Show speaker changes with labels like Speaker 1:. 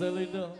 Speaker 1: solidão.